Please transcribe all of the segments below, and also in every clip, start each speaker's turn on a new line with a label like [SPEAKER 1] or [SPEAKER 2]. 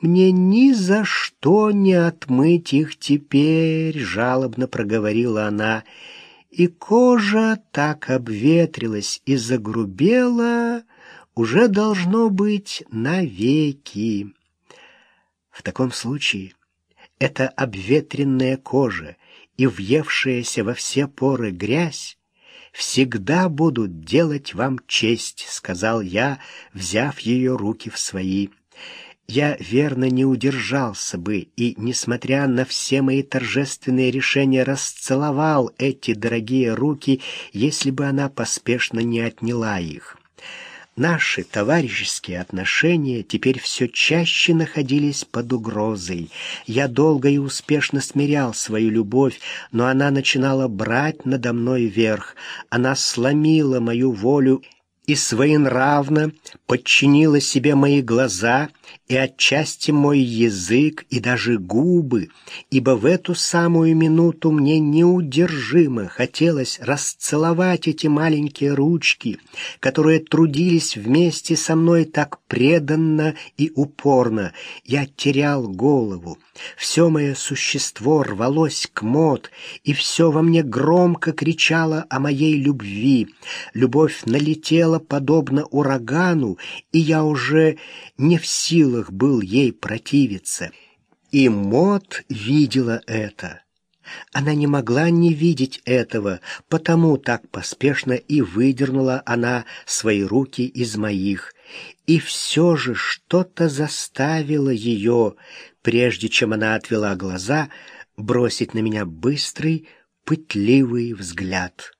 [SPEAKER 1] мне ни за что не отмыть их теперь, жалобно проговорила она, и кожа так обветрилась и загрубела, уже должно быть навеки. В таком случае эта обветренная кожа и въевшаяся во все поры грязь всегда будут делать вам честь, сказал я, взяв ее руки в свои. Я верно не удержался бы и, несмотря на все мои торжественные решения, расцеловал эти дорогие руки, если бы она поспешно не отняла их. Наши товарищеские отношения теперь все чаще находились под угрозой. Я долго и успешно смирял свою любовь, но она начинала брать надо мной верх. Она сломила мою волю и своенравно подчинила себе мои глаза и отчасти мой язык и даже губы, ибо в эту самую минуту мне неудержимо хотелось расцеловать эти маленькие ручки, которые трудились вместе со мной так преданно и упорно. Я терял голову. Все мое существо рвалось к мод, и все во мне громко кричало о моей любви. Любовь налетела подобно урагану, и я уже не в силах был ей противиться. И Мот видела это. Она не могла не видеть этого, потому так поспешно и выдернула она свои руки из моих. И все же что-то заставило ее, прежде чем она отвела глаза, бросить на меня быстрый, пытливый взгляд.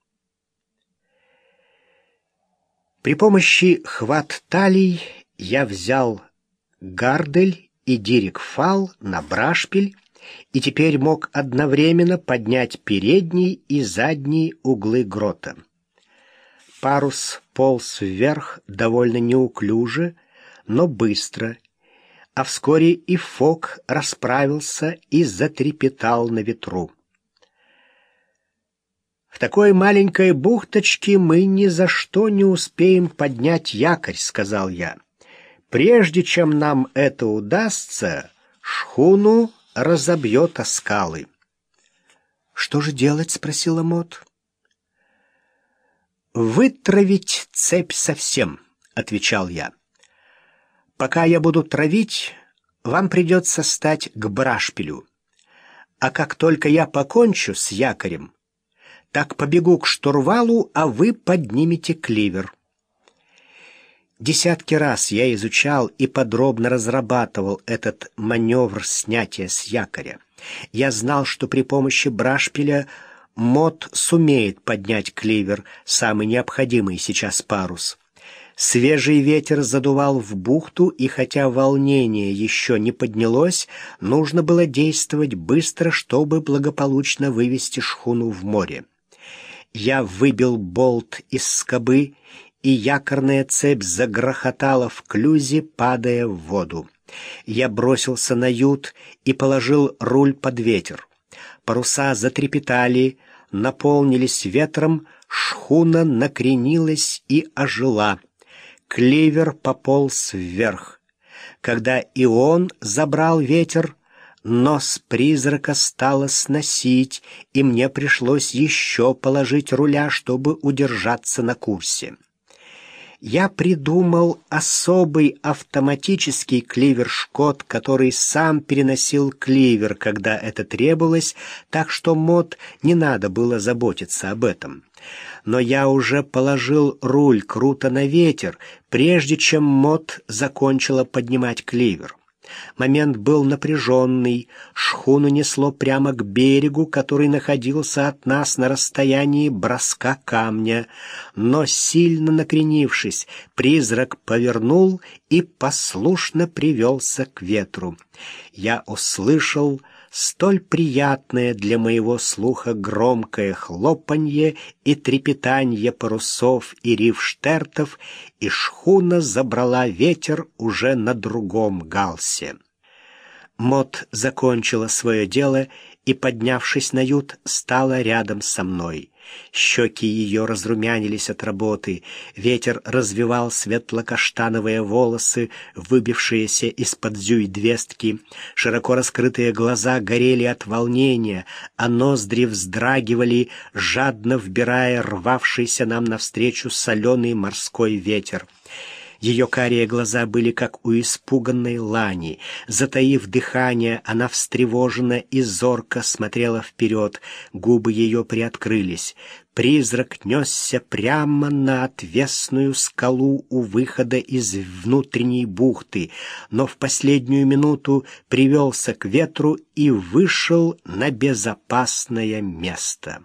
[SPEAKER 1] При помощи хват талий я взял гардель и дирик-фал на брашпиль и теперь мог одновременно поднять передний и задний углы грота. Парус полз вверх довольно неуклюже, но быстро, а вскоре и фок расправился и затрепетал на ветру. В такой маленькой бухточке мы ни за что не успеем поднять якорь, сказал я. Прежде чем нам это удастся, шхуну разобьет о скалы. Что же делать, спросила Мот. Вытравить цепь совсем, отвечал я. Пока я буду травить, вам придется стать к брашпилю. А как только я покончу с якорем, так побегу к штурвалу, а вы поднимете кливер. Десятки раз я изучал и подробно разрабатывал этот маневр снятия с якоря. Я знал, что при помощи брашпиля Мот сумеет поднять кливер, самый необходимый сейчас парус. Свежий ветер задувал в бухту, и хотя волнение еще не поднялось, нужно было действовать быстро, чтобы благополучно вывести шхуну в море. Я выбил болт из скобы, и якорная цепь загрохотала в клюзе, падая в воду. Я бросился на ют и положил руль под ветер. Паруса затрепетали, наполнились ветром, шхуна накренилась и ожила. Кливер пополз вверх. Когда и он забрал ветер, Нос призрака стало сносить, и мне пришлось еще положить руля, чтобы удержаться на курсе. Я придумал особый автоматический кливер-шкот, который сам переносил кливер, когда это требовалось, так что мод не надо было заботиться об этом. Но я уже положил руль круто на ветер, прежде чем мод закончила поднимать кливер. Момент был напряженный, шхуну несло прямо к берегу, который находился от нас на расстоянии броска камня. Но, сильно накренившись, призрак повернул и послушно привелся к ветру. Я услышал столь приятное для моего слуха громкое хлопанье и трепетанье парусов и рифштертов, и шхуна забрала ветер уже на другом галсе. Мот закончила свое дело и, поднявшись на ют, стала рядом со мной. Щеки ее разрумянились от работы, ветер развивал светло-каштановые волосы, выбившиеся из-под зюй-двестки, широко раскрытые глаза горели от волнения, а ноздри вздрагивали, жадно вбирая рвавшийся нам навстречу соленый морской ветер. Ее карие глаза были как у испуганной лани. Затаив дыхание, она встревоженно и зорко смотрела вперед. Губы ее приоткрылись. Призрак несся прямо на отвесную скалу у выхода из внутренней бухты, но в последнюю минуту привелся к ветру и вышел на безопасное место.